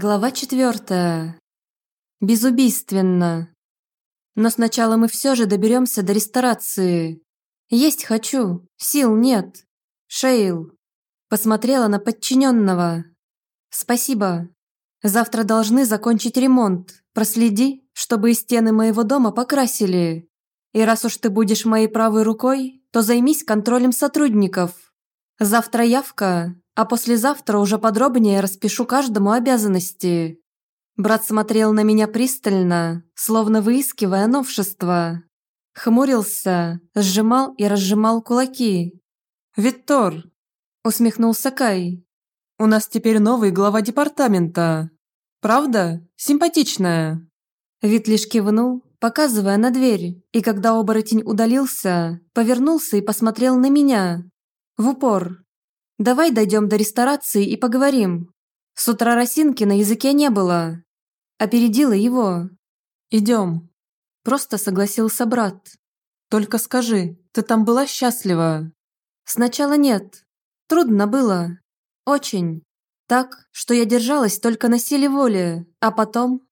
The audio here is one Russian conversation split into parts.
Глава четвертая. Безубийственно. Но сначала мы все же доберемся до ресторации. Есть хочу, сил нет. Шейл. Посмотрела на подчиненного. Спасибо. Завтра должны закончить ремонт. Проследи, чтобы и стены моего дома покрасили. И раз уж ты будешь моей правой рукой, то займись контролем сотрудников. Завтра явка, а послезавтра уже подробнее распишу каждому обязанности. Брат смотрел на меня пристально, словно выискивая новшества. Хмурился, сжимал и разжимал кулаки. «Виктор!» – усмехнулся Кай. «У нас теперь новый глава департамента. Правда? Симпатичная?» Вит лишь кивнул, показывая на дверь, и когда оборотень удалился, повернулся и посмотрел на меня. В упор. Давай дойдем до ресторации и поговорим. С утра росинки на языке не было. Опередила его. Идем. Просто согласился брат. Только скажи, ты там была счастлива? Сначала нет. Трудно было. Очень. Так, что я держалась только на силе воли, а потом...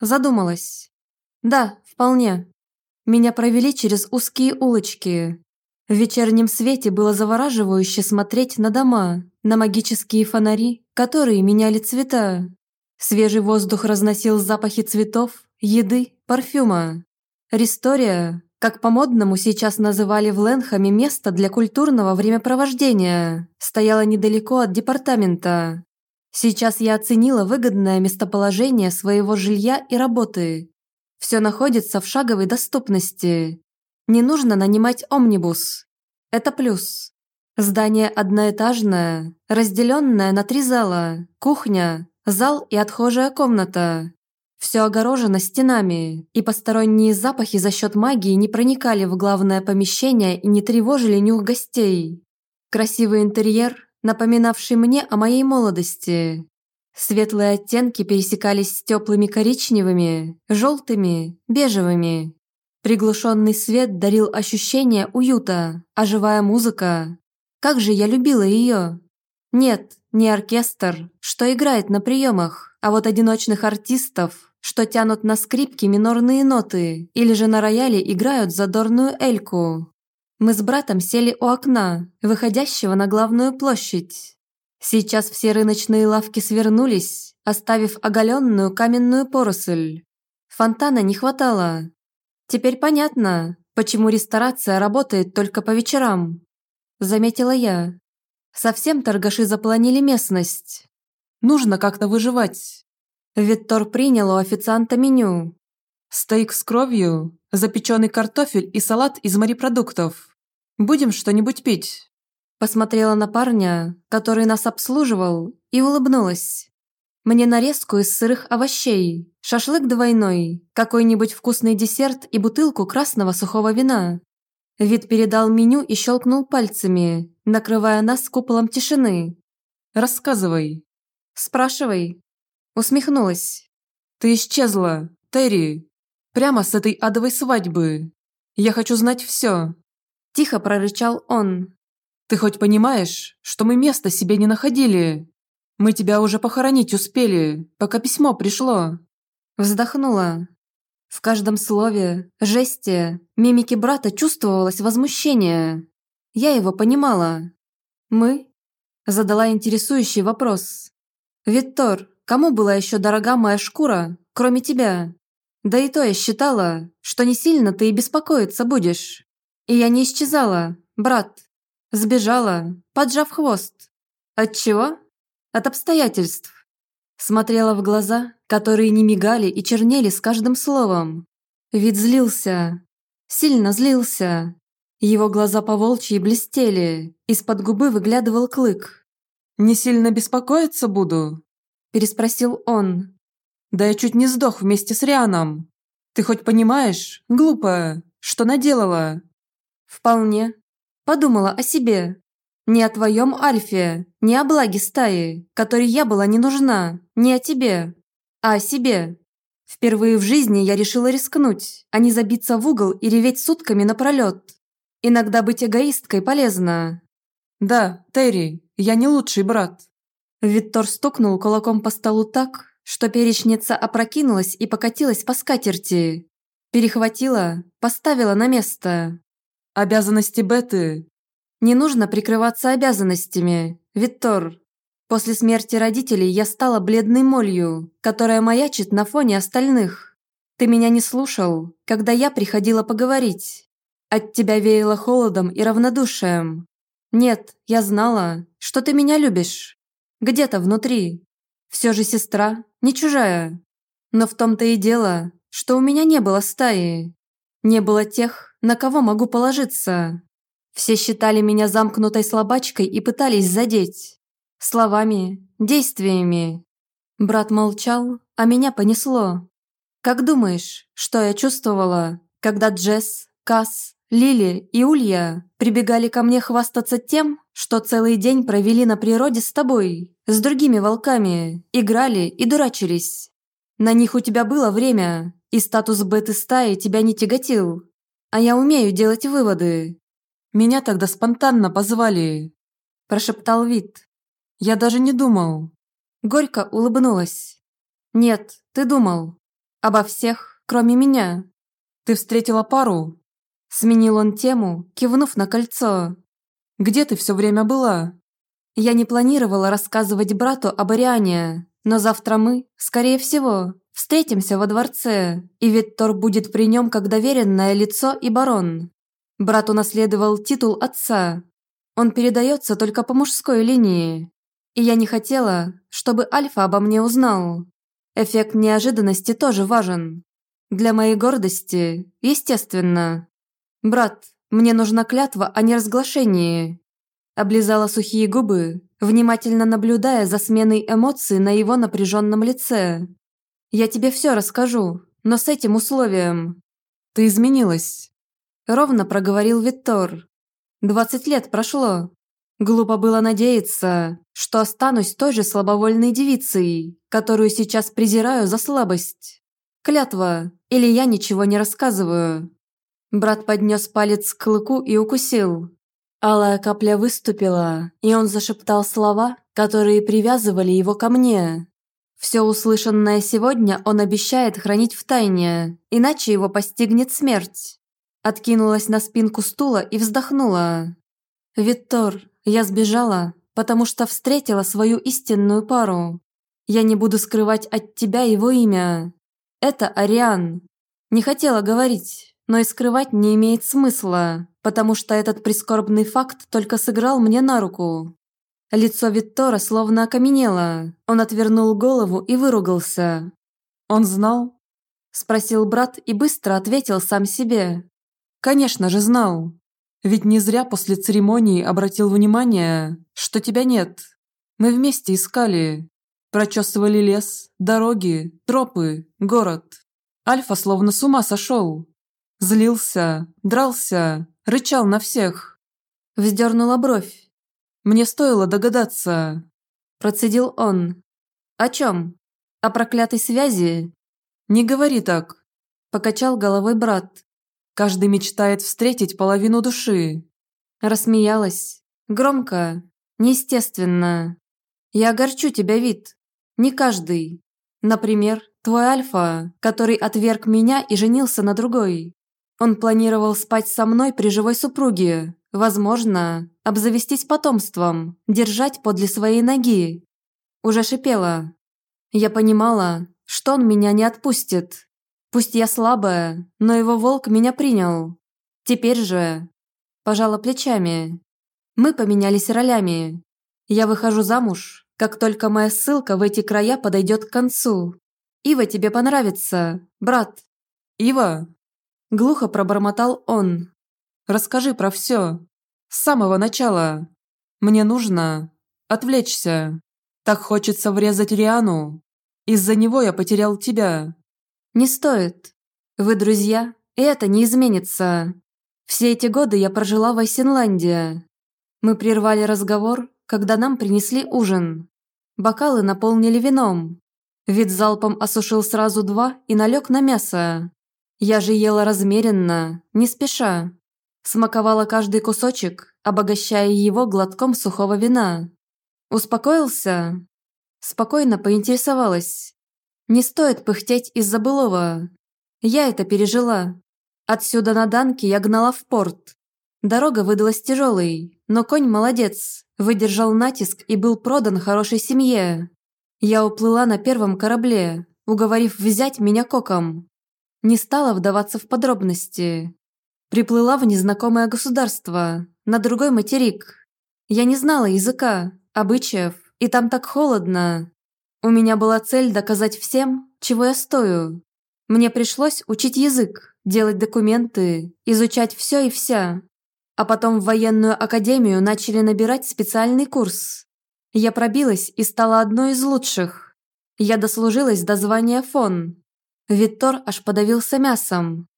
Задумалась. Да, вполне. Меня провели через узкие улочки, в вечернем свете было завораживающе смотреть на дома, на магические фонари, которые меняли цвета. Свежий воздух разносил запахи цветов, еды, парфюма. Ристория, как по-модному сейчас называли в Ленхаме место для культурного времяпровождения, стояла недалеко от департамента. Сейчас я оценила выгодное местоположение своего жилья и работы. Все находится в шаговой доступности. Не нужно нанимать омнибус. Это плюс. Здание одноэтажное, разделенное на три зала, кухня, зал и отхожая комната. Все огорожено стенами, и посторонние запахи за счет магии не проникали в главное помещение и не тревожили нюх гостей. Красивый интерьер, напоминавший мне о моей молодости. Светлые оттенки пересекались с теплыми коричневыми, желтыми, бежевыми. Приглушенный свет дарил ощущение уюта, а живая музыка. Как же я любила ее! Нет, не оркестр, что играет на приемах, а вот одиночных артистов, что тянут на скрипке минорные ноты или же на рояле играют задорную эльку. Мы с братом сели у окна, выходящего на главную площадь. Сейчас все рыночные лавки свернулись, оставив оголенную каменную поросль. Фонтана не хватало, Теперь понятно, почему ресторация работает только по вечерам. Заметила я. Совсем торгаши запланили местность. Нужно как-то выживать. Виттор принял у официанта меню. Стейк с кровью, запеченный картофель и салат из морепродуктов. Будем что-нибудь пить. Посмотрела на парня, который нас обслуживал, и улыбнулась. Мне нарезку из сырых овощей, шашлык двойной, какой-нибудь вкусный десерт и бутылку красного сухого вина. Вид передал меню и щелкнул пальцами, накрывая нас куполом тишины. «Рассказывай». «Спрашивай». Усмехнулась. «Ты исчезла, Терри. Прямо с этой адовой свадьбы. Я хочу знать все». Тихо прорычал он. «Ты хоть понимаешь, что мы места себе не находили?» Мы тебя уже похоронить успели, пока письмо пришло». Вздохнула. В каждом слове, жесте, мимике брата чувствовалось возмущение. Я его понимала. «Мы?» Задала интересующий вопрос. «Виттор, кому была еще дорога моя шкура, кроме тебя? Да и то я считала, что не сильно ты и беспокоиться будешь. И я не исчезала, брат. Сбежала, поджав хвост. Отчего? от обстоятельств. Смотрела в глаза, которые не мигали и чернели с каждым словом. Вид злился. Сильно злился. Его глаза поволчьи блестели, из-под губы выглядывал клык. «Не сильно беспокоиться буду?» Переспросил он. «Да я чуть не сдох вместе с Рианом. Ты хоть понимаешь, глупая, что наделала?» «Вполне. Подумала о себе. Не о твоем Альфе, не о благе стаи, которой я была не нужна, не о тебе, а о себе. Впервые в жизни я решила рискнуть, а не забиться в угол и реветь сутками напролет. Иногда быть эгоисткой полезно. Да, Терри, я не лучший брат. Виттор стукнул кулаком по столу так, что перечница опрокинулась и покатилась по скатерти. Перехватила, поставила на место. Обязанности Беты. Не нужно прикрываться обязанностями, Виттор. После смерти родителей я стала бледной молью, которая маячит на фоне остальных. Ты меня не слушал, когда я приходила поговорить. От тебя веяло холодом и равнодушием. Нет, я знала, что ты меня любишь. Где-то внутри. Все же сестра, не чужая. Но в том-то и дело, что у меня не было стаи. Не было тех, на кого могу положиться. Все считали меня замкнутой слабачкой и пытались задеть. Словами, действиями. Брат молчал, а меня понесло. Как думаешь, что я чувствовала, когда Джесс, Касс, Лили и Улья прибегали ко мне хвастаться тем, что целый день провели на природе с тобой, с другими волками, играли и дурачились. На них у тебя было время, и статус беты стаи тебя не тяготил. А я умею делать выводы. Меня тогда спонтанно позвали. Прошептал Вит. Я даже не думал. Горько улыбнулась. Нет, ты думал. Обо всех, кроме меня. Ты встретила пару? Сменил он тему, кивнув на кольцо. «Где ты все время была?» Я не планировала рассказывать брату об Ариане, но завтра мы, скорее всего, встретимся во дворце, и Виттор будет при нем как доверенное лицо и барон. Брат унаследовал титул отца. Он передается только по мужской линии. И я не хотела, чтобы Альфа обо мне узнал. Эффект неожиданности тоже важен. Для моей гордости, естественно. «Брат, мне нужна клятва о неразглашении». Облизала сухие губы, внимательно наблюдая за сменой эмоций на его напряженном лице. «Я тебе все расскажу, но с этим условием». «Ты изменилась», – ровно проговорил Виттор. «Двадцать лет прошло. Глупо было надеяться, что останусь той же слабовольной девицей, которую сейчас презираю за слабость. Клятва, или я ничего не рассказываю». Брат поднес палец к клыку и укусил. Алая капля выступила, и он зашептал слова, которые привязывали его ко мне. Все услышанное сегодня он обещает хранить в тайне, иначе его постигнет смерть. Откинулась на спинку стула и вздохнула. «Виттор, я сбежала, потому что встретила свою истинную пару. Я не буду скрывать от тебя его имя. Это Ариан. Не хотела говорить, но и скрывать не имеет смысла, потому что этот прискорбный факт только сыграл мне на руку. Лицо Виттора словно окаменело. Он отвернул голову и выругался. «Он знал?» Спросил брат и быстро ответил сам себе. «Конечно же знал. Ведь не зря после церемонии обратил внимание, что тебя нет. Мы вместе искали. Прочесывали лес, дороги, тропы, город. Альфа словно с ума сошел. Злился, дрался, рычал на всех. Вздернула бровь. Мне стоило догадаться. Процедил он. О чем? О проклятой связи? Не говори так. Покачал головой брат. Каждый мечтает встретить половину души. Рассмеялась. Громко. Неестественно. Я огорчу тебя, вид. Не каждый. Например, твой Альфа, который отверг меня и женился на другой. Он планировал спать со мной при живой супруге, возможно, обзавестись потомством, держать подле своей ноги. Уже шипела. Я понимала, что он меня не отпустит. Пусть я слабая, но его волк меня принял. Теперь же... Пожала плечами. Мы поменялись ролями. Я выхожу замуж, как только моя ссылка в эти края подойдет к концу. Ива тебе понравится, брат. Ива? Глухо пробормотал он. «Расскажи про все. С самого начала. Мне нужно отвлечься. Так хочется врезать Риану. Из-за него я потерял тебя». «Не стоит. Вы друзья, и это не изменится. Все эти годы я прожила в Айсенландии. Мы прервали разговор, когда нам принесли ужин. Бокалы наполнили вином. Вид залпом осушил сразу два и налег на мясо. Я же ела размеренно, не спеша. Смаковала каждый кусочек, обогащая его глотком сухого вина. Успокоился? Спокойно поинтересовалась. Не стоит пыхтеть из-за былого. Я это пережила. Отсюда на Данке я гнала в порт. Дорога выдалась тяжелой, но конь молодец, выдержал натиск и был продан хорошей семье. Я уплыла на первом корабле, уговорив взять меня коком. Не стала вдаваться в подробности. Приплыла в незнакомое государство, на другой материк. Я не знала языка, обычаев, и там так холодно. У меня была цель доказать всем, чего я стою. Мне пришлось учить язык, делать документы, изучать все и вся. А потом в военную академию начали набирать специальный курс. Я пробилась и стала одной из лучших. Я дослужилась до звания фон. Виттор аж подавился мясом.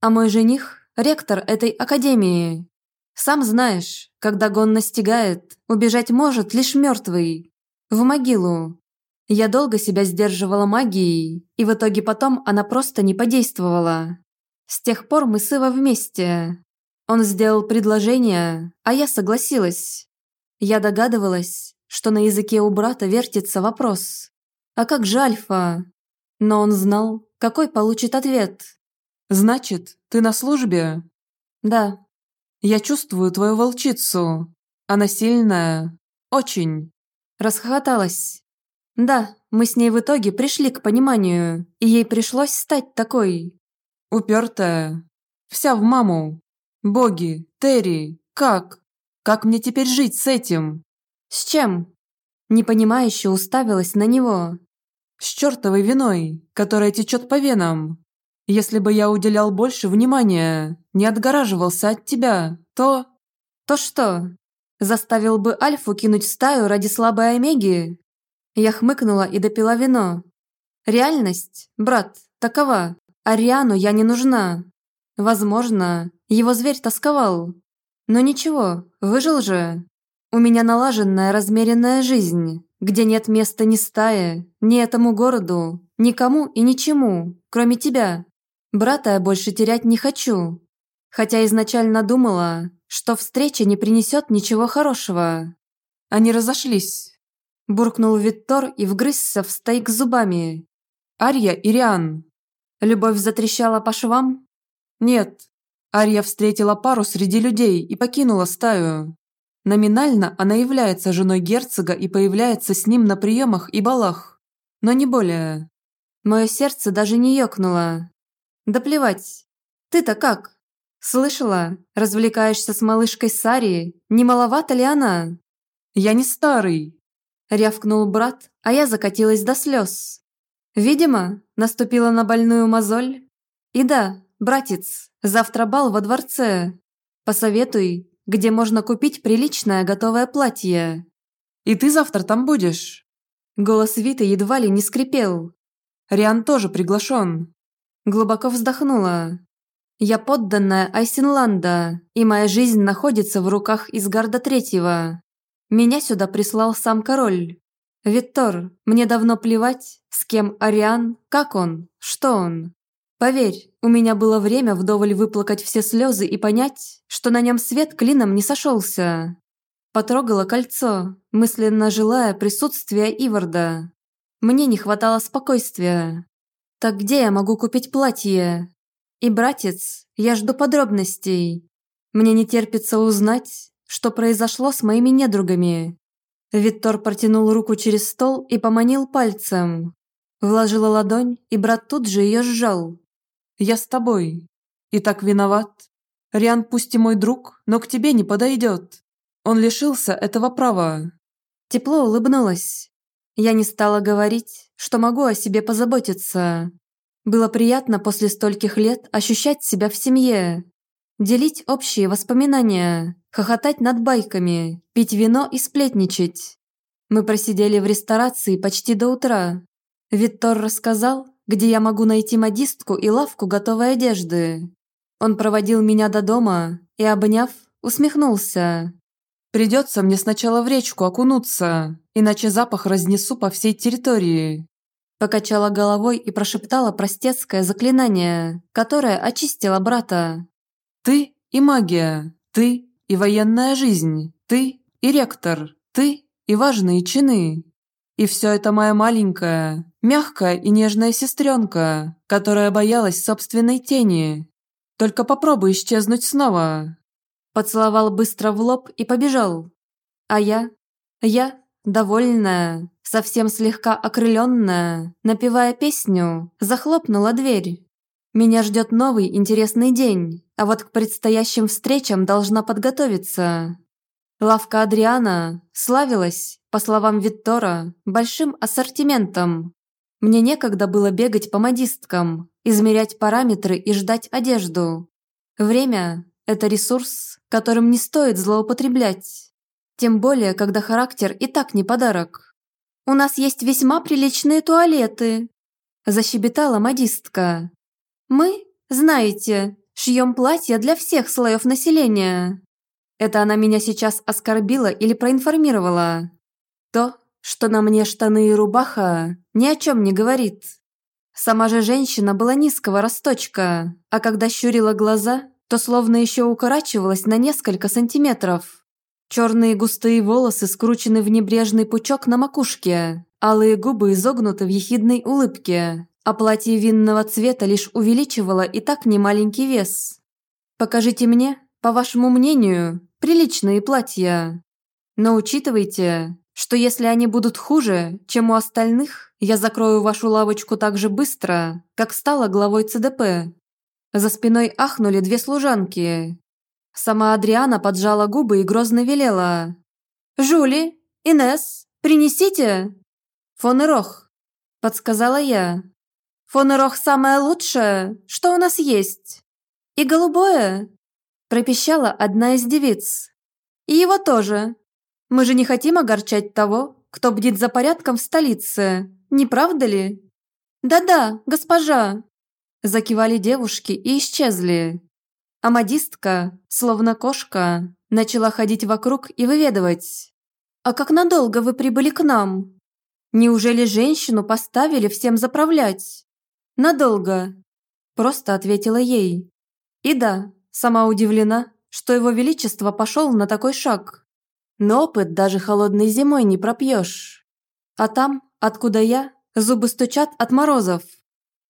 А мой жених – ректор этой академии. Сам знаешь, когда гон настигает, убежать может лишь мертвый. В могилу. Я долго себя сдерживала магией, и в итоге потом она просто не подействовала. С тех пор мы с Ива вместе. Он сделал предложение, а я согласилась. Я догадывалась, что на языке у брата вертится вопрос. А как же Альфа? Но он знал, какой получит ответ. «Значит, ты на службе?» «Да». «Я чувствую твою волчицу. Она сильная. Очень». Расхохоталась. Да, мы с ней в итоге пришли к пониманию, и ей пришлось стать такой. Упертая. Вся в маму. Боги, Терри, как? Как мне теперь жить с этим? С чем? Непонимающе уставилась на него. С чертовой виной, которая течет по венам. Если бы я уделял больше внимания, не отгораживался от тебя, то... То что? Заставил бы Альфу кинуть стаю ради слабой Омеги? Я хмыкнула и допила вино. Реальность, брат, такова. Ариану я не нужна. Возможно, его зверь тосковал. Но ничего, выжил же. У меня налаженная размеренная жизнь, где нет места ни стае, ни этому городу, никому и ничему, кроме тебя. Брата я больше терять не хочу. Хотя изначально думала, что встреча не принесет ничего хорошего. Они разошлись. Буркнул Виттор и вгрызся в стейк зубами. Ария и Риан. Любовь затрещала по швам? Нет. Ария встретила пару среди людей и покинула стаю. Номинально она является женой герцога и появляется с ним на приемах и балах. Но не более. Мое сердце даже не ёкнуло. Да плевать. Ты-то как? Слышала, развлекаешься с малышкой Сари, не маловато ли она? Я не старый, Рявкнул брат, а я закатилась до слез. Видимо, наступила на больную мозоль. И да, братец, завтра бал во дворце. Посоветуй, где можно купить приличное готовое платье. И ты завтра там будешь? Голос Виты едва ли не скрипел. Риан тоже приглашен. Глубоко вздохнула. Я подданная Айсенланда, и моя жизнь находится в руках Изгарда Третьего. Меня сюда прислал сам король. Виктор, мне давно плевать, с кем Ариан, как он, что он. Поверь, у меня было время вдоволь выплакать все слезы и понять, что на нем свет клином не сошелся. Потрогала кольцо, мысленно желая присутствия Иварда. Мне не хватало спокойствия. Так где я могу купить платье? И, братец, я жду подробностей. Мне не терпится узнать, что произошло с моими недругами. Виктор протянул руку через стол и поманил пальцем. Вложила ладонь, и брат тут же ее сжал. «Я с тобой. И так виноват. Риан пусть и мой друг, но к тебе не подойдет. Он лишился этого права». Тепло улыбнулась. Я не стала говорить, что могу о себе позаботиться. Было приятно после стольких лет ощущать себя в семье, делить общие воспоминания, хохотать над байками, пить вино и сплетничать. Мы просидели в ресторации почти до утра. Виттор рассказал, где я могу найти модистку и лавку готовой одежды. Он проводил меня до дома и, обняв, усмехнулся. «Придется мне сначала в речку окунуться, иначе запах разнесу по всей территории». Покачала головой и прошептала простецкое заклинание, которое очистило брата. «Ты и магия, ты и военная жизнь, ты и ректор, ты и важные чины. И все это моя маленькая, мягкая и нежная сестренка, которая боялась собственной тени. Только попробуй исчезнуть снова. Поцеловал быстро в лоб и побежал. А я? Я, довольная, совсем слегка окрыленная, напевая песню, захлопнула дверь. Меня ждет новый интересный день, а вот к предстоящим встречам должна подготовиться. Лавка Адриана славилась, по словам Виттора, большим ассортиментом. Мне некогда было бегать по модисткам, измерять параметры и ждать одежду. Время – это ресурс, которым не стоит злоупотреблять. Тем более, когда характер и так не подарок. «У нас есть весьма приличные туалеты», – защебетала модистка. «Мы, знаете, шьем платья для всех слоев населения. Это она меня сейчас оскорбила или проинформировала? То, что на мне штаны и рубаха, ни о чем не говорит. Сама же женщина была низкого росточка, а когда щурила глаза, то словно еще укорачивалась на несколько сантиметров. Черные густые волосы скручены в небрежный пучок на макушке, алые губы изогнуты в ехидной улыбке, а платье винного цвета лишь увеличивало и так немаленький вес. Покажите мне, по вашему мнению, приличные платья. Но учитывайте, что если они будут хуже, чем у остальных, я закрою вашу лавочку так же быстро, как стала главой ЦДП. За спиной ахнули две служанки. Сама Адриана поджала губы и грозно велела. «Жули, Инес, принесите!» «Фон и Рох», – подсказала я. «Фон и Рох самое лучшее, что у нас есть. И голубое, пропищала одна из девиц. «И его тоже. Мы же не хотим огорчать того, кто бдит за порядком в столице, не правда ли?» «Да-да, госпожа!» Закивали девушки и исчезли. А модистка, словно кошка, начала ходить вокруг и выведывать. «А как надолго вы прибыли к нам? Неужели женщину поставили всем заправлять?» «Надолго», – просто ответила ей. «И да, Сама удивлена, что его величество пошел на такой шаг. Но опыт даже холодной зимой не пропьешь. А там, откуда я, зубы стучат от морозов.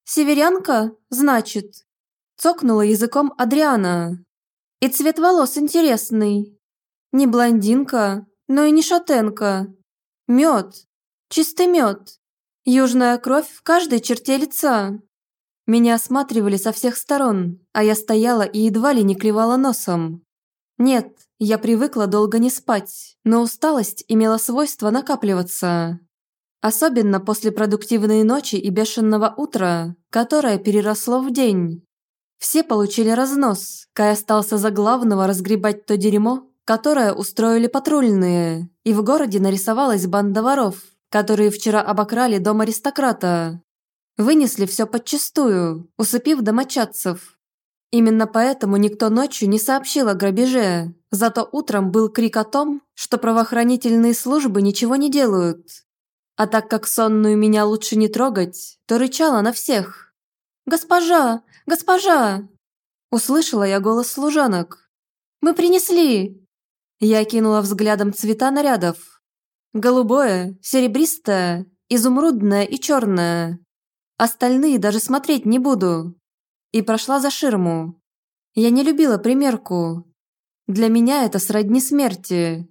«Северянка, значит?» Цокнула языком Адриана. «И цвет волос интересный. Не блондинка, но и не шатенка. Мед. Чистый мед. Южная кровь в каждой черте лица. Меня осматривали со всех сторон, а я стояла и едва ли не клевала носом. Нет, я привыкла долго не спать, но усталость имела свойство накапливаться. Особенно после продуктивной ночи и бешеного утра, которое переросло в день. Все получили разнос, Кай остался за главного разгребать то дерьмо, которое устроили патрульные, и в городе нарисовалась банда воров, которые вчера обокрали дом аристократа. Вынесли все подчистую, усыпив домочадцев. Именно поэтому никто ночью не сообщил о грабеже, зато утром был крик о том, что правоохранительные службы ничего не делают. А так как сонную меня лучше не трогать, то рычала на всех. «Госпожа! Госпожа!» Услышала я голос служанок. «Мы принесли!» Я кинула взглядом цвета нарядов. Голубое, серебристое, изумрудное и черное. Остальные даже смотреть не буду. И прошла за ширму. Я не любила примерку. Для меня это сродни смерти.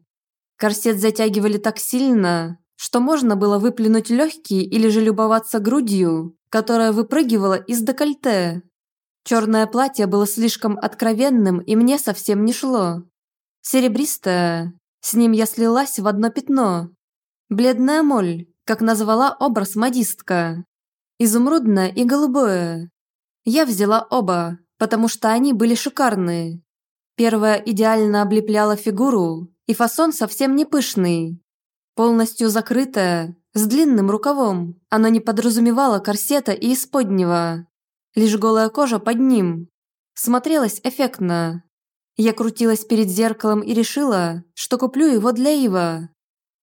Корсет затягивали так сильно, что можно было выплюнуть легкие или же любоваться грудью, которая выпрыгивала из декольте. Черное платье было слишком откровенным и мне совсем не шло. Серебристое, с ним я слилась в одно пятно. Бледная моль, как назвала образ модистка. Изумрудное и голубое. Я взяла оба, потому что они были шикарные. Первое идеально облепляла фигуру, и фасон совсем не пышный. Полностью закрытое, с длинным рукавом, оно не подразумевало корсета и исподнего. Лишь голая кожа под ним. Смотрелось эффектно. Я крутилась перед зеркалом и решила, что куплю его для Ива.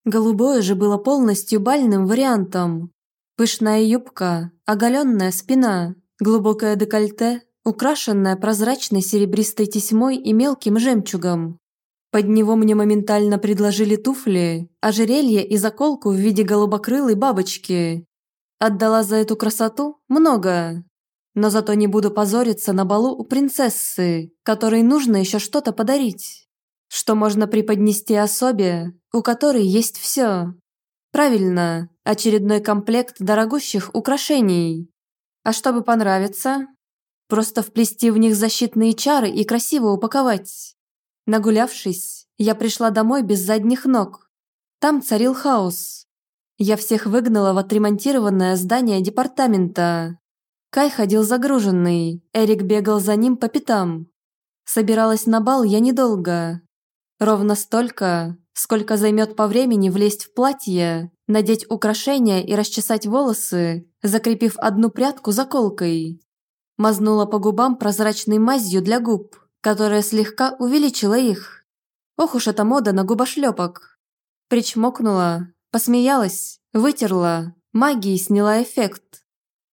Голубое же было полностью бальным вариантом, Пышная юбка, оголенная спина, глубокое декольте, украшенное прозрачной серебристой тесьмой и мелким жемчугом. Под него мне моментально предложили туфли, ожерелье и заколку в виде голубокрылой бабочки. Отдала за эту красоту много. Но зато не буду позориться на балу у принцессы, которой нужно еще что-то подарить. Что можно преподнести особе, у которой есть все. Правильно, очередной комплект дорогущих украшений. А чтобы понравиться, просто вплести в них защитные чары и красиво упаковать. Нагулявшись, я пришла домой без задних ног. Там царил хаос. Я всех выгнала в отремонтированное здание департамента. Кай ходил загруженный, Эрик бегал за ним по пятам. Собиралась на бал я недолго. Ровно столько, сколько займет по времени влезть в платье, надеть украшения и расчесать волосы, закрепив одну прядку заколкой. Мазнула по губам прозрачной мазью для губ, которая слегка увеличила их. Ох уж эта мода на губошлепок. Причмокнула, посмеялась, вытерла, магией сняла эффект.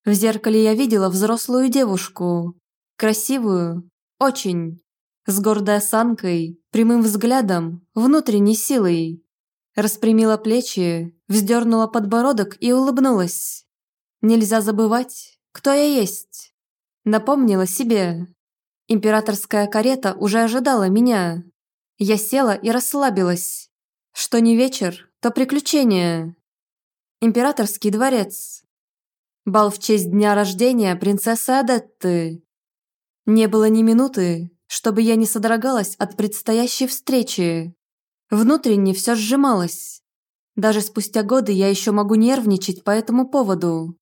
В зеркале я видела взрослую девушку. Красивую, очень. С гордой осанкой, прямым взглядом, внутренней силой. Распрямила плечи, вздернула подбородок и улыбнулась. Нельзя забывать, кто я есть. Напомнила себе. Императорская карета уже ожидала меня. Я села и расслабилась. Что не вечер, то приключение. Императорский дворец. Бал в честь дня рождения принцессы Адетты. Не было ни минуты, чтобы я не содрогалась от предстоящей встречи. Внутренне все сжималось. Даже спустя годы я еще могу нервничать по этому поводу.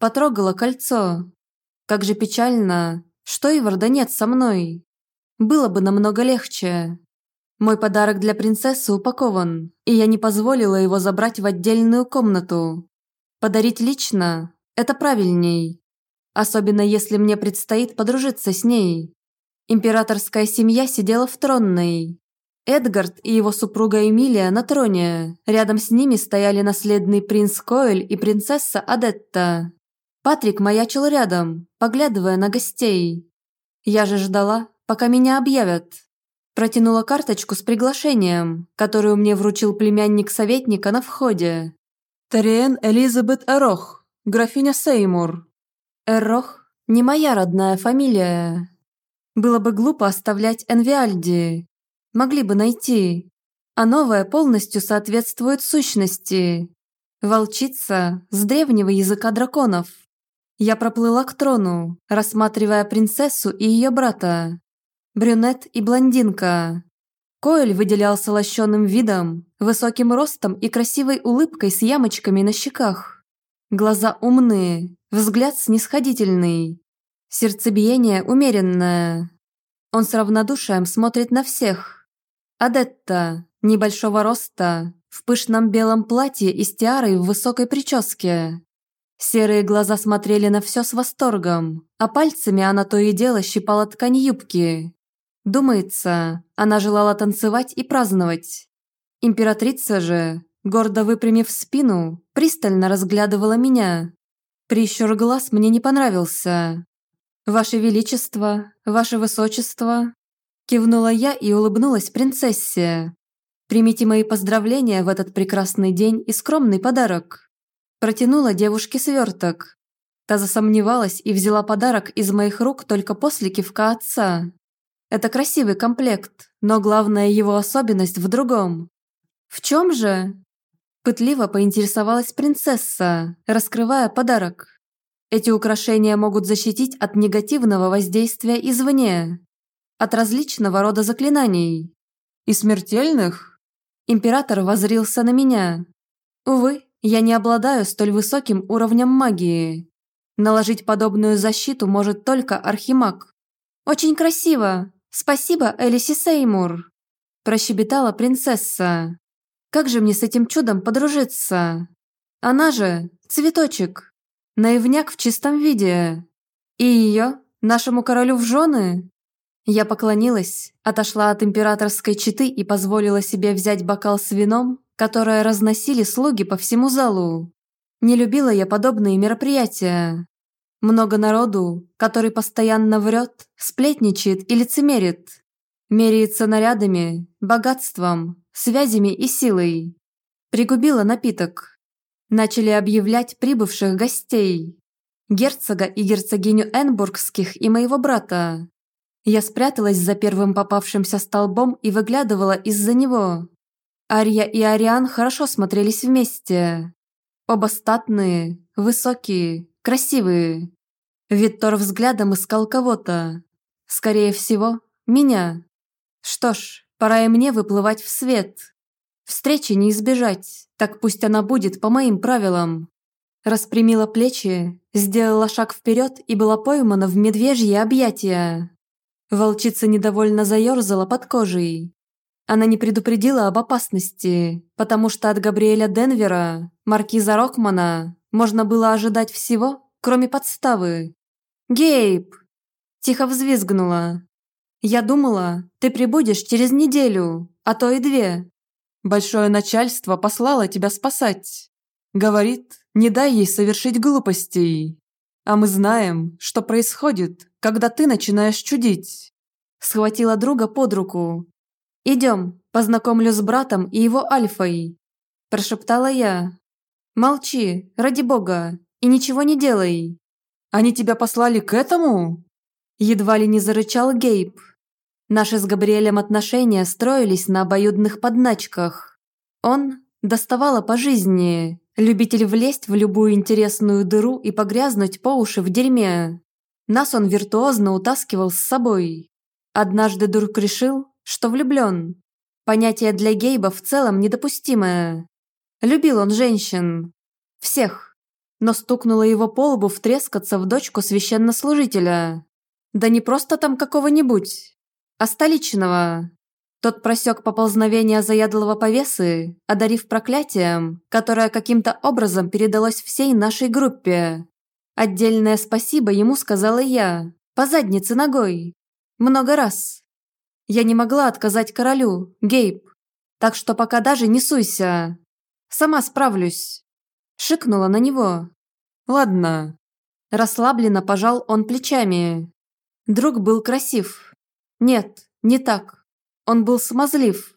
Потрогала кольцо. Как же печально, что Иварда нет со мной. Было бы намного легче. Мой подарок для принцессы упакован, и я не позволила его забрать в отдельную комнату. Подарить лично это правильней. Особенно если мне предстоит подружиться с ней. Императорская семья сидела в тронной. Эдгард и его супруга Эмилия на троне. Рядом с ними стояли наследный принц Коэль и принцесса Адетта. Патрик маячил рядом, поглядывая на гостей. Я же ждала, пока меня объявят. Протянула карточку с приглашением, которую мне вручил племянник советника на входе. Тариен Элизабет Эрох, графиня Сеймур». «Эрох – не моя родная фамилия. Было бы глупо оставлять Энвиальди. Могли бы найти. А новая полностью соответствует сущности. Волчица с древнего языка драконов. Я проплыла к трону, рассматривая принцессу и ее брата. Брюнет и блондинка. Коэль выделялся лощеным видом, высоким ростом и красивой улыбкой с ямочками на щеках. Глаза умные, взгляд снисходительный, сердцебиение умеренное. Он с равнодушием смотрит на всех. Адетта, небольшого роста, в пышном белом платье и с тиарой в высокой прическе. Серые глаза смотрели на все с восторгом, а пальцами она то и дело щипала ткань юбки. Думается, она желала танцевать и праздновать. Императрица же, гордо выпрямив спину, пристально разглядывала меня. Прищур глаз мне не понравился. «Ваше Величество, Ваше Высочество!» Кивнула я и улыбнулась принцессе. «Примите мои поздравления в этот прекрасный день и скромный подарок». Протянула девушке сверток. Та засомневалась и взяла подарок из моих рук только после кивка отца. Это красивый комплект, но главная его особенность в другом. «В чем же?» Пытливо поинтересовалась принцесса, раскрывая подарок. Эти украшения могут защитить от негативного воздействия извне, от различного рода заклинаний. И смертельных? Император возрился на меня. Увы, я не обладаю столь высоким уровнем магии. Наложить подобную защиту может только архимаг. «Очень красиво! Спасибо, Элиси Сеймур!» Прощебетала принцесса. Как же мне с этим чудом подружиться? Она же цветочек, наивняк в чистом виде. И ее нашему королю в жены? Я поклонилась, отошла от императорской четы и позволила себе взять бокал с вином, которое разносили слуги по всему залу. Не любила я подобные мероприятия. Много народу, который постоянно врет, сплетничает и лицемерит. Меряется нарядами, богатством, связями и силой. Пригубила напиток. Начали объявлять прибывших гостей. Герцога и герцогиню Энбургских и моего брата. Я спряталась за первым попавшимся столбом и выглядывала из-за него. Ария и Ариан хорошо смотрелись вместе. Оба статные, высокие, красивые. Виттор взглядом искал кого-то. Скорее всего, меня. Что ж, пора и мне выплывать в свет. Встречи не избежать, так пусть она будет по моим правилам. Распрямила плечи, сделала шаг вперед и была поймана в медвежье объятия. Волчица недовольно заерзала под кожей. Она не предупредила об опасности, потому что от Габриэля Денвера, маркиза Рокмана, можно было ожидать всего, кроме подставы. «Гейб!» Тихо взвизгнула. «Я думала, ты прибудешь через неделю, а то и две». «Большое начальство послало тебя спасать. Говорит, не дай ей совершить глупостей. А мы знаем, что происходит, когда ты начинаешь чудить». Схватила друга под руку. «Идем, познакомлю с братом и его Альфой», – прошептала я. «Молчи, ради бога, и ничего не делай». «Они тебя послали к этому?» Едва ли не зарычал Гейб. Наши с Габриэлем отношения строились на обоюдных подначках. Он доставала по жизни, любитель влезть в любую интересную дыру и погрязнуть по уши в дерьме. Нас он виртуозно утаскивал с собой. Однажды Дурк решил, что влюблен. Понятие для Гейба в целом недопустимое. Любил он женщин. Всех. Но стукнуло его по лбу втрескаться в дочку священнослужителя. Да не просто там какого-нибудь, а столичного. Тот просек поползновение заядлого повесы, одарив проклятием, которое каким-то образом передалось всей нашей группе. Отдельное спасибо ему сказала я, по заднице ногой. Много раз. Я не могла отказать королю, Гейб. Так что пока даже не суйся. Сама справлюсь. Шикнула на него. Ладно. Расслабленно пожал он плечами. Друг был красив. Нет, не так. Он был смазлив.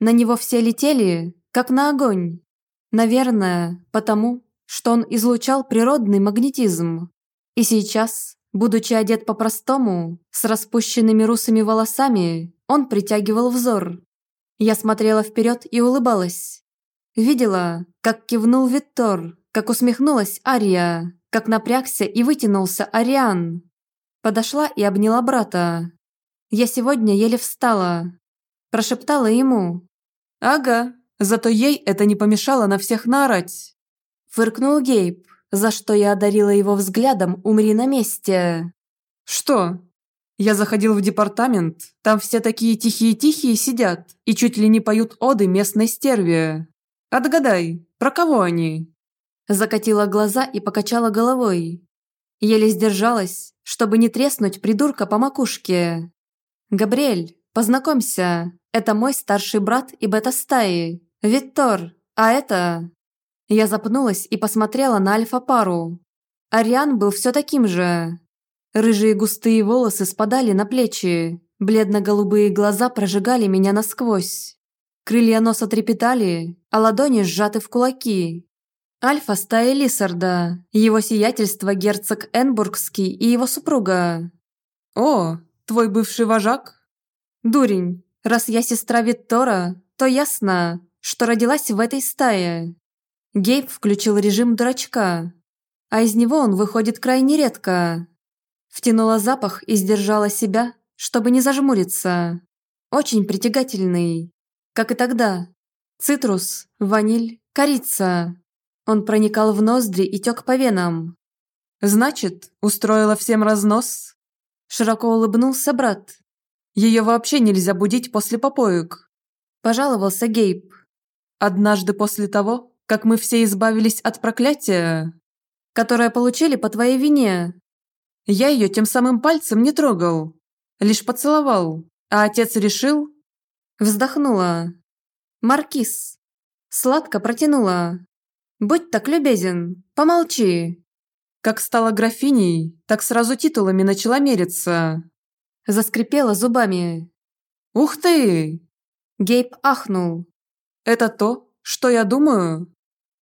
На него все летели, как на огонь. Наверное, потому, что он излучал природный магнетизм. И сейчас, будучи одет по-простому, с распущенными русыми волосами, он притягивал взор. Я смотрела вперед и улыбалась. Видела, как кивнул Виттор, как усмехнулась Ария, как напрягся и вытянулся Ариан. Подошла и обняла брата. Я сегодня еле встала. Прошептала ему. «Ага, зато ей это не помешало на всех наорать. Фыркнул Гейб, за что я одарила его взглядом «Умри на месте». «Что?» Я заходил в департамент, там все такие тихие-тихие сидят и чуть ли не поют оды местной стерве. Отгадай, про кого они?» Закатила глаза и покачала головой. Еле сдержалась, чтобы не треснуть придурка по макушке. «Габриэль, познакомься, это мой старший брат и бета-стаи, Виттор, а это...» Я запнулась и посмотрела на альфа-пару. Ариан был все таким же. Рыжие густые волосы спадали на плечи, бледно-голубые глаза прожигали меня насквозь. Крылья носа трепетали, а ладони сжаты в кулаки. Альфа стая Лиссарда, его сиятельство герцог Энбургский и его супруга. «О, твой бывший вожак?» «Дурень, раз я сестра Виттора, то ясно, что родилась в этой стае. Гейб включил режим дурачка, а из него он выходит крайне редко. Втянула запах и сдержала себя, чтобы не зажмуриться. Очень притягательный. Как и тогда. Цитрус, ваниль, корица. Он проникал в ноздри и тек по венам. «Значит, устроила всем разнос?» Широко улыбнулся брат. «Ее вообще нельзя будить после попоек», пожаловался Гейб. «Однажды после того, как мы все избавились от проклятия, которое получили по твоей вине. Я ее тем самым пальцем не трогал, лишь поцеловал, а отец решил...» Вздохнула. «Маркиз». Сладко протянула. «Будь так любезен, помолчи». Как стала графиней, так сразу титулами начала мериться. Заскрипела зубами. «Ух ты!» Гейб ахнул. «Это то, что я думаю?»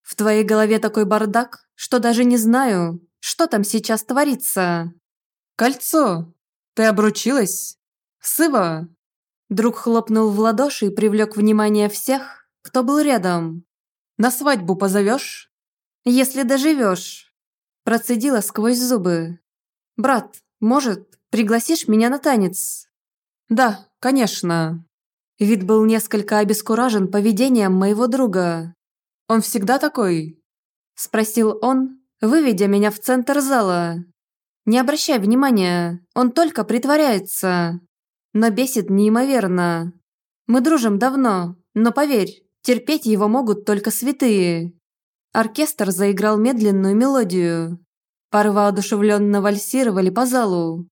В твоей голове такой бардак, что даже не знаю, что там сейчас творится. Кольцо! Ты обручилась? Сыва!» Друг хлопнул в ладоши и привлек внимание всех, кто был рядом. «На свадьбу позовешь?» «Если доживешь», – процедила сквозь зубы. «Брат, может, пригласишь меня на танец?» «Да, конечно». Вид был несколько обескуражен поведением моего друга. «Он всегда такой?» – спросил он, выведя меня в центр зала. «Не обращай внимания, он только притворяется» но бесит неимоверно. Мы дружим давно, но поверь, терпеть его могут только святые. Оркестр заиграл медленную мелодию. Пары воодушевленно вальсировали по залу.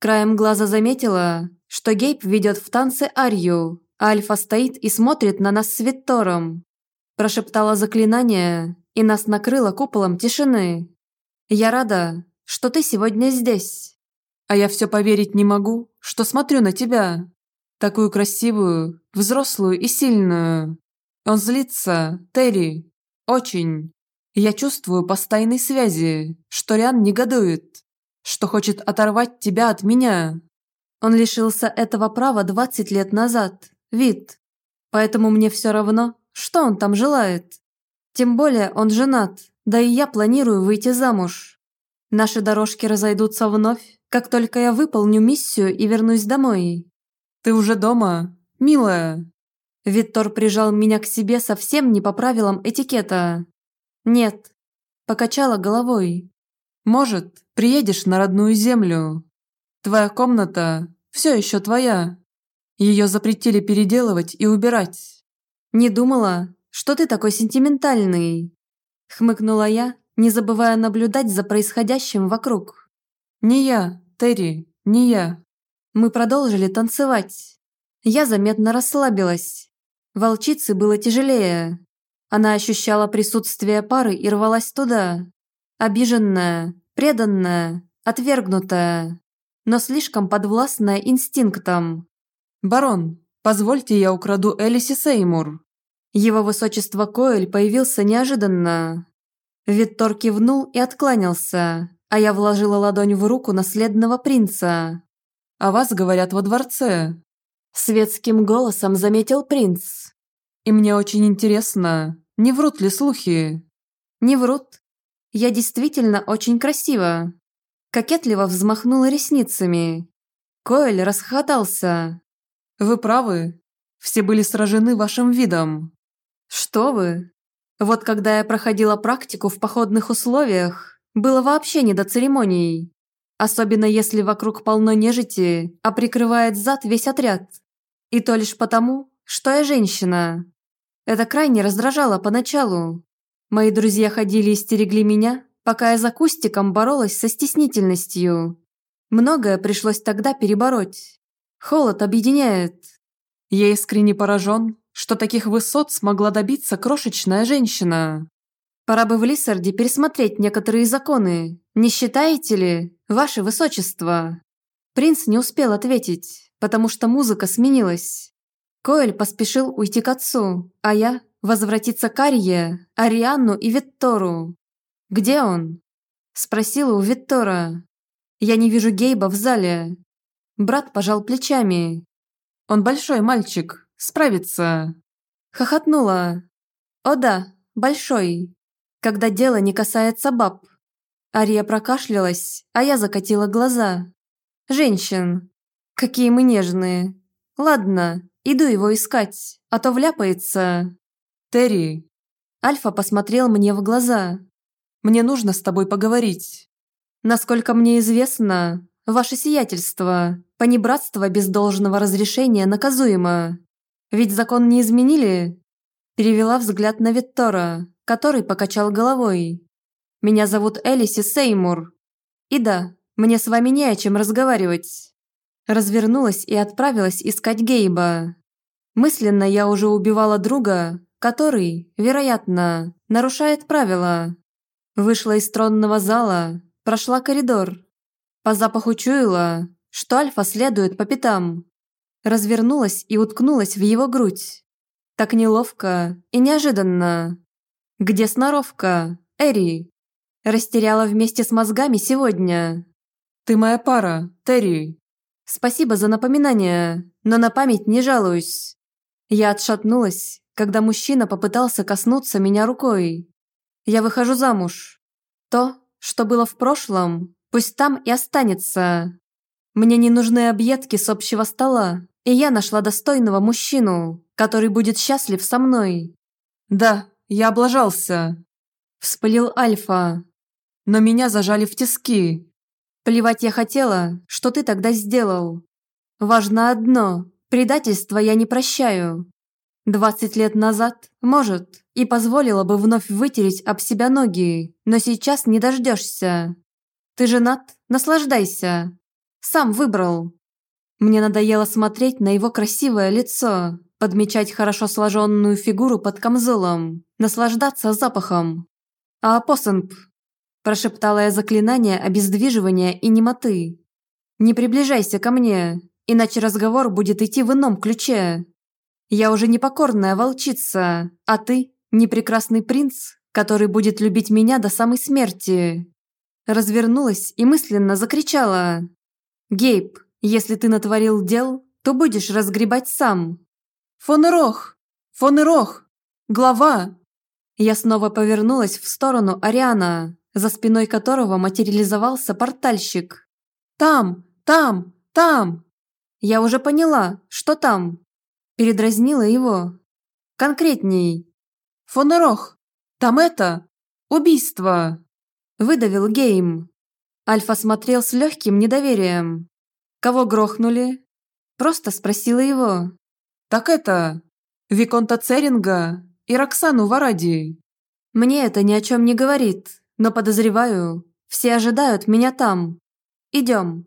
Краем глаза заметила, что Гейб ведет в танце арию, а Альфа стоит и смотрит на нас с Виттором. Прошептала заклинание, и нас накрыло куполом тишины. «Я рада, что ты сегодня здесь». А я все поверить не могу, что смотрю на тебя. Такую красивую, взрослую и сильную. Он злится, Терри. Очень. Я чувствую по стайной связи, что Риан негодует, что хочет оторвать тебя от меня. Он лишился этого права 20 лет назад, вид. Поэтому мне все равно, что он там желает. Тем более он женат, да и я планирую выйти замуж. Наши дорожки разойдутся вновь, как только я выполню миссию и вернусь домой. Ты уже дома, милая. Виттор прижал меня к себе совсем не по правилам этикета. Нет. Покачала головой. Может, приедешь на родную землю. Твоя комната все еще твоя. Ее запретили переделывать и убирать. Не думала, что ты такой сентиментальный. Хмыкнула я, не забывая наблюдать за происходящим вокруг. «Не я, Терри, не я». Мы продолжили танцевать. Я заметно расслабилась. Волчице было тяжелее. Она ощущала присутствие пары и рвалась туда. Обиженная, преданная, отвергнутая, но слишком подвластная инстинктам. «Барон, позвольте я украду Элиси Сеймур». Его высочество Коэль появился неожиданно. Виттор кивнул и откланялся а я вложила ладонь в руку наследного принца. «О вас говорят во дворце», – светским голосом заметил принц. «И мне очень интересно, не врут ли слухи?» «Не врут. Я действительно очень красива». Кокетливо взмахнула ресницами. Коэль расхотался. «Вы правы. Все были сражены вашим видом». «Что вы? Вот когда я проходила практику в походных условиях, было вообще не до церемоний. Особенно если вокруг полно нежити, а прикрывает зад весь отряд. И то лишь потому, что я женщина. Это крайне раздражало поначалу. Мои друзья ходили и стерегли меня, пока я за кустиком боролась со стеснительностью. Многое пришлось тогда перебороть. Холод объединяет. Я искренне поражен, что таких высот смогла добиться крошечная женщина. Пора бы в Лиссарде пересмотреть некоторые законы. Не считаете ли, ваше высочество?» Принц не успел ответить, потому что музыка сменилась. Коэль поспешил уйти к отцу, а я – возвратиться к Арье, Арианну и Виттору. «Где он?» – спросила у Виттора. «Я не вижу Гейба в зале». Брат пожал плечами. «Он большой мальчик, справится». Хохотнула. «О да, большой, когда дело не касается баб. Ария прокашлялась, а я закатила глаза. Женщин. Какие мы нежные. Ладно, иду его искать, а то вляпается. Терри. Альфа посмотрел мне в глаза. Мне нужно с тобой поговорить. Насколько мне известно, ваше сиятельство, понебратство без должного разрешения наказуемо. Ведь закон не изменили? Перевела взгляд на Виттора который покачал головой. «Меня зовут Элиси Сеймур. И да, мне с вами не о чем разговаривать». Развернулась и отправилась искать Гейба. Мысленно я уже убивала друга, который, вероятно, нарушает правила. Вышла из тронного зала, прошла коридор. По запаху чуяла, что Альфа следует по пятам. Развернулась и уткнулась в его грудь. Так неловко и неожиданно. Где сноровка, Эри? Растеряла вместе с мозгами сегодня. Ты моя пара, Терри. Спасибо за напоминание, но на память не жалуюсь. Я отшатнулась, когда мужчина попытался коснуться меня рукой. Я выхожу замуж. То, что было в прошлом, пусть там и останется. Мне не нужны объедки с общего стола, и я нашла достойного мужчину, который будет счастлив со мной. Да, я облажался. Вспылил Альфа. Но меня зажали в тиски. Плевать я хотела, что ты тогда сделал. Важно одно – предательство я не прощаю. Двадцать лет назад, может, и позволила бы вновь вытереть об себя ноги, но сейчас не дождешься. Ты женат? Наслаждайся. Сам выбрал. Мне надоело смотреть на его красивое лицо, подмечать хорошо сложенную фигуру под камзолом, наслаждаться запахом. А посынп Прошептала я заклинание обездвиживания и немоты. «Не приближайся ко мне, иначе разговор будет идти в ином ключе. Я уже не покорная волчица, а ты – непрекрасный принц, который будет любить меня до самой смерти». Развернулась и мысленно закричала. «Гейб, если ты натворил дел, то будешь разгребать сам». «Фон Рох! Фон Рох! Глава!» Я снова повернулась в сторону Ариана за спиной которого материализовался портальщик. «Там! Там! Там!» «Я уже поняла, что там!» Передразнила его. «Конкретней!» «Фонерох! Там это! Убийство!» Выдавил Гейм. Альфа смотрел с легким недоверием. «Кого грохнули?» Просто спросила его. «Так это... Виконта Церинга и Роксану Варади». «Мне это ни о чем не говорит. Но подозреваю, все ожидают меня там. Идем.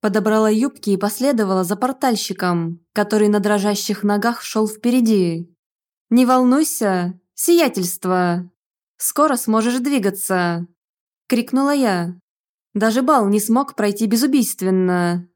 Подобрала юбки и последовала за портальщиком, который на дрожащих ногах шел впереди. «Не волнуйся, сиятельство! Скоро сможешь двигаться!» Крикнула я. Даже бал не смог пройти безубийственно.